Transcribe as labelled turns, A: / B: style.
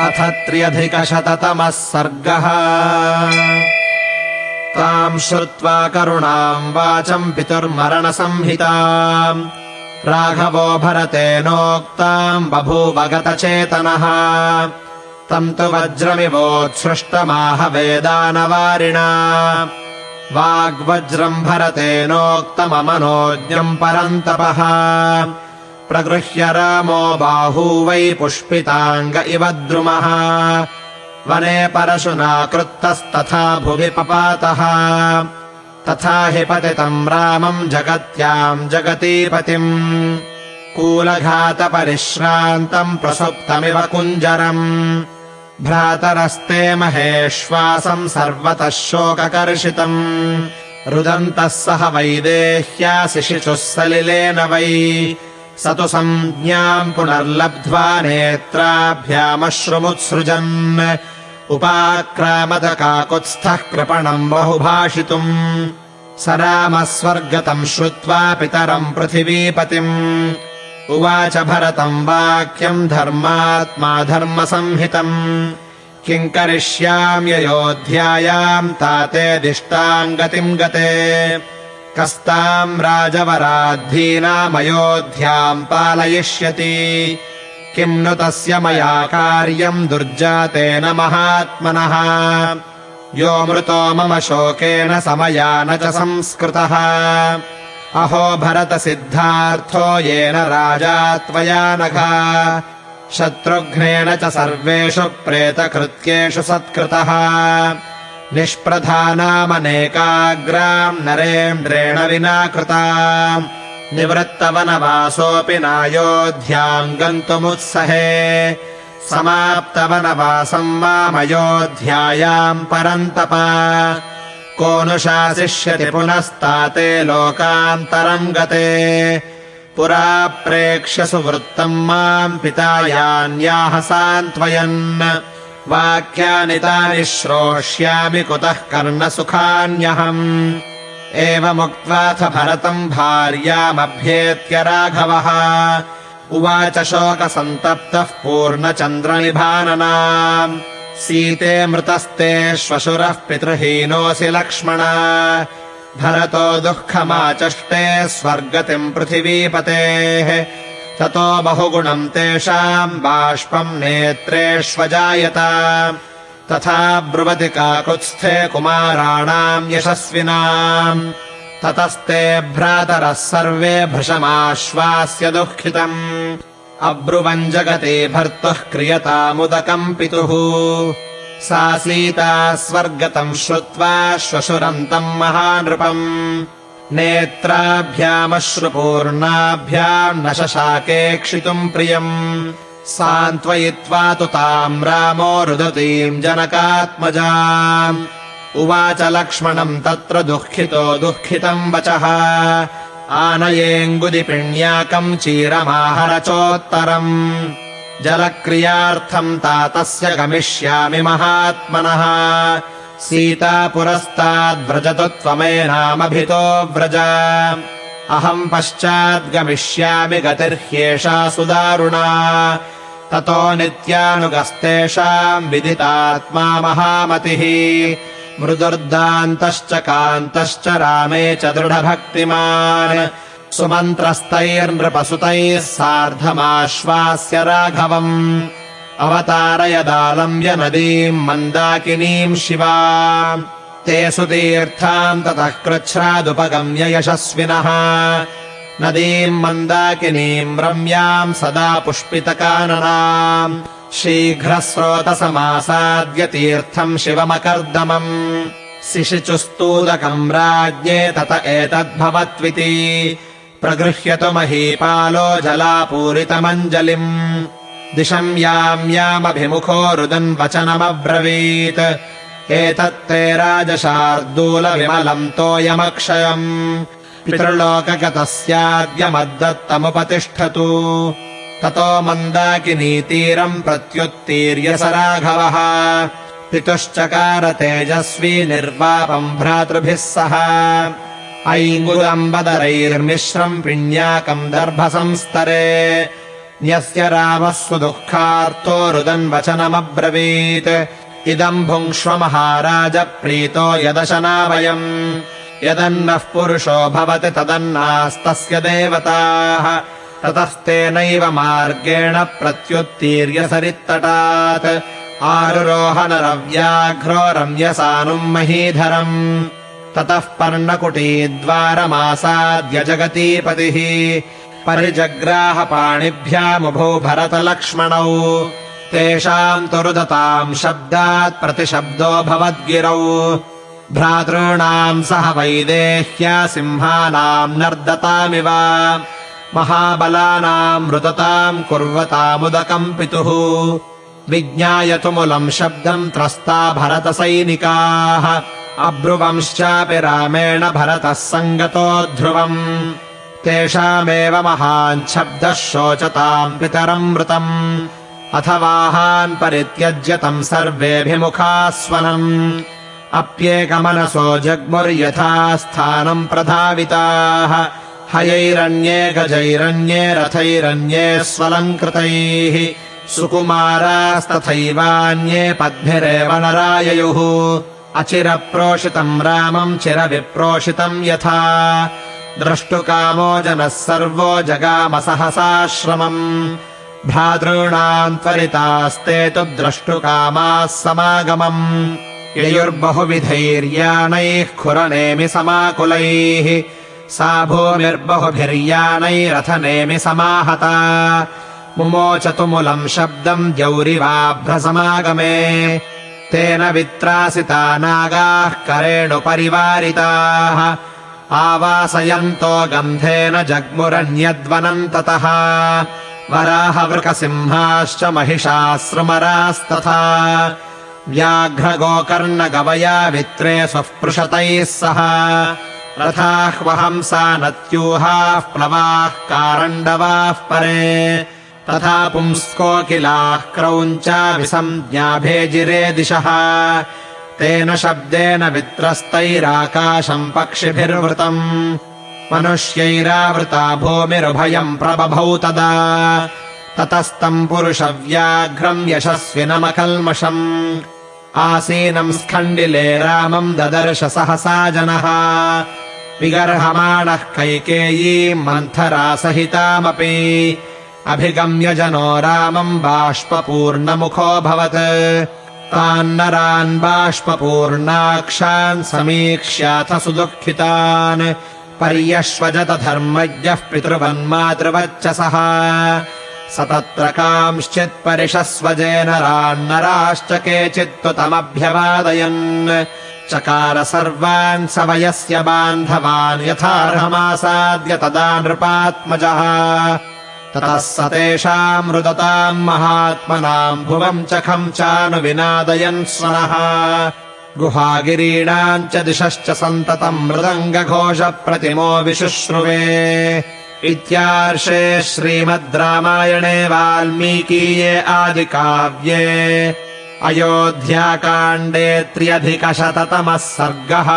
A: अथ त्र्यधिकशततमः सर्गः। ताम् श्रुत्वा करुणाम् वाचम् पितुर्मरणसंहिताम्। राघवो भरतेनोक्ताम् बभूवगतचेतनः। तम् तु वज्रमिवोत्सृष्टमाह वेदानवारिणा वाग्वज्रम् भरतेनोक्तममनोज्ञम् परन्तपः प्रगृह्य रामो बाहू वै पुष्पिताङ्ग इव द्रुमः। वने परशुना कृत्तस्तथा भुवि पपातः। तथा हि पतितम् रामम् जगत्याम् जगतीपतिम्। कूलघातपरिश्रान्तम् प्रसुप्तमिव कुञ्जरम्। भ्रातरस्ते महेश्वासम् सर्वतः शोककर्षितम्। रुदन्तः सह वैदेह्याशिशिचुः सलिलेन वै स तु सञ्ज्ञाम् पुनर्लब्ध्वा नेत्राभ्यामश्रुमुत्सृजन्। उपाक्रामदकाकुत्स्थः कृपणम् बहुभाषितुम्। स रामः स्वर्गतम् श्रुत्वा पितरम् पृथिवीपतिम्। उवाच भरतम् वाक्यम् धर्मात्मा धर्मसंहितम्। किम् करिष्याम्ययोध्यायाम् ताते दिष्टाम् गतिम् गते कस्ताम् राजवराद्धीनामयोध्याम् पालयिष्यति। किम् नु तस्य मया कार्यम् दुर्जातेन महात्मनः। यो मृतो मम शोकेन समया न च संस्कृतः। अहो भरतसिद्धार्थो येन राजा त्वया नघा। शत्रुघ्नेन च सर्वेषु प्रेतकृत्येषु सत्कृतः निष्प्रधानामनेकाग्राम् नरेन्द्रेण विना कृता निवृत्तवनवासोऽपि नायोध्याम् गन्तुमुत्सहे। समाप्तवनवासम् मामयोध्यायाम् परन्तप। को नु शासिष्यति पुनस्ताते लोकान्तरम् गते। पुरा प्रेक्ष्य सुवृत्तम् माम् पिता यान्याह सान्त्वयन् वाक्यानि तानि श्रोष्यामि कुतः कर्णसुखान्यहम् एवमुक्त्वाथ भरतम् भार्यामभ्येत्य राघवः। उवाच शोकसन्तप्तः पूर्णचन्द्रनिभानना। सीते मृतस्ते श्वशुरः पितृहीनोऽसि लक्ष्मण। भरतो दुःखमाचष्टे स्वर्गतिम् पृथिवीपतेः ततो बहुगुणम् तेषाम् बाष्पम् नेत्रेष्वजायत। तथा ब्रुवति काकुत्स्थे कुमाराणाम् यशस्विनाम्। ततस्ते भ्रातरः सर्वे भृशमाश्वास्य दुःखितम्। अब्रुवम् जगति भर्तुः क्रियतामुदकम् पितुः। सा सीता स्वर्गतम् श्रुत्वा श्वशुरन्तम् महानृपम् नेत्राभ्यामश्रुपूर्णाभ्याम् न शशाकेक्षितुम् प्रियम्। सान्त्वयित्वा तु ताम् रामो रुदतीम् जनकात्मजा उवाच लक्ष्मणम् तत्र दुःखितो दुःखितम् वचः। आनयेऽङ्गुदिपिण्याकम् चीरमाहरचोत्तरम्। जलक्रियार्थम् तातस्य गमिष्यामि महात्मनः सीता पुरस्ताद्व्रजतु त्वमेनामभितो व्रज। अहम् पश्चाद्गमिष्यामि गतिर्ह्येषा सुदारुणा। ततो नित्यानुगस्तेषाम् विदितात्मा महामतिः। मृदुर्दान्तश्च कान्तश्च रामे च दृढभक्तिमान्। सुमन्त्रस्तैर्नृपसुतैः सार्धमाश्वास्य राघवम् अवतारयदालम्ब्य नदीम् मन्दाकिनीम् शिवा। ते सुतीर्थाम् ततः कृच्छ्रादुपगम्य यशस्विनः। नदीम् मन्दाकिनीम् रम्याम् सदा पुष्पितकाननाम्। शीघ्रस्रोतसमासाद्य तीर्थम् शिवमकर्दमम्। शिशिचुस्तूदकम् राज्ञे तत एतद्भवत्विति। प्रगृह्यतु महीपालो जलापूरितमञ्जलिम् दिशम् याम् यामभिमुखो रुदन् वचनमब्रवीत्। एतत्ते राजशार्दूलविमलम् तोयमक्षयम्। पितृलोकगतस्याद्यमद्दत्तमुपतिष्ठतु। ततो मन्दाकिनीतीरम् प्रत्युत्तीर्य स राघवः। पितुश्चकार तेजस्वी निर्वापम् भ्रातृभिः सह। ऐङ्गुलम्बदरैर्मिश्रम् पिण्याकम् दर्भसंस्तरे न्यस्य रामः सुदुःखार्तो रुदन्वचनमब्रवीत्। इदम् भुङ्क्ष्व महाराज प्रीतो यदशना वयम् यदन्नः पुरुषो भवति तदन्नास्तस्य देवताः। ततस्तेनैव मार्गेण प्रत्युत्तीर्य सरित्तटात्। आरुरोहनरव्याघ्रो रम्यसानुम् महीधरम्। ततः पर्णकुटीद्वारमासाद्य जगतीपतिः परिजग्राहपाणिभ्यामुभौ भरतलक्ष्मणौ तेषाम् तु रुदताम् शब्दात् प्रतिशब्दो भवद्गिरौ। भ्रातॄणाम् सह वैदेह्या सिंहानाम् नर्दतामिव। महाबलानाम् रुदताम् कुर्वतामुदकम् पितुः। विज्ञाय तुमुलम् शब्दम् त्रस्ता भरतसैनिकाः। अब्रुवंश्चापि रामेण भरतः सङ्गतो ध्रुवम् तेषामेव महान् शब्दः शोचताम् पितरम् मृतम् अथवाहान् परित्यज्य तम् सर्वेऽभिमुखास्वनम्। अप्येकमनसो जग्मुर्यथा स्थानम् प्रधाविताः। हयैरन्ये गजैरन्ये रथैरन्ये स्वलङ्कृतैः। सुकुमारास्तथैवान्ये पद्भिरेव नराययुः। अचिरप्रोषितम् रामम् चिरविप्रोषितम् यथा द्रष्टुकामो जनः सर्वो जगाम सहसाश्रमम् भ्रातॄणाम् त्वरितास्ते तु द्रष्टुकामाः समागमम्। ययुर्बहुविधैर्याणैः खुरनेमि समाकुलैः। सा भूमिर्बहुभिर्यानैरथनेमि समाहता। मुमोचतुमुलम् शब्दम् द्यौरिवाभ्रसमागमे। तेन वित्रासिता नागाः करेणुपरिवारिताः आवासयन्तो गन्धेन जग्मुरन्यद्वनम् ततः वराहवृकसिंहाश्च महिषाश्रुमरास्तथा। व्याघ्रगोकर्णगवया वित्रे स्वःपृशतैः सह। रथाह्वहंसा नत्यूहाः प्लवाः कारण्डवाः परे। तथा पुंस्कोकिलाः क्रौञ्चा विसञ्ज्ञाभेजिरे दिशः तेन शब्देन वित्रस्तैराकाशम् पक्षिभिर्वृतम्। मनुष्यैरावृता भूमिरुभयम् प्रबभौ तदा। ततस्तम् पुरुषव्याघ्रम् यशस्विनमकल्मषम् आसीनम् स्खण्डिले रामम् ददर्श सहसा जनः। विगर्हमाणः कैकेयीम् मन्थरासहितामपि अभिगम्य जनो रामम् बाष्पूर्णमुखोऽभवत् तान्नरान् बाष्पूर्णाक्षान् समीक्ष्याथ सुदुःखितान्। पर्यश्वजत धर्मज्ञः पितृवन्मातृवच्चसः। स तत्र कांश्चित्परिशस्वजेन रान्नराश्च केचित्तु तमभ्यवादयन्। चकार सर्वान् स वयस्य बान्धवान् यथार्हमासाद्य तदा नृपात्मजः ततः स तेषाम् रुदताम् महात्मनाम् भुवम् च खम् चानुविनादयन् स्वनः। च दिशश्च सन्ततम् मृदङ्गघोषप्रतिमो विशुश्रुवे। इत्यार्षे श्रीमद् रामायणे वाल्मीकीये आदिकाव्ये। अयोध्याकाण्डे त्र्यधिकशततमः सर्गः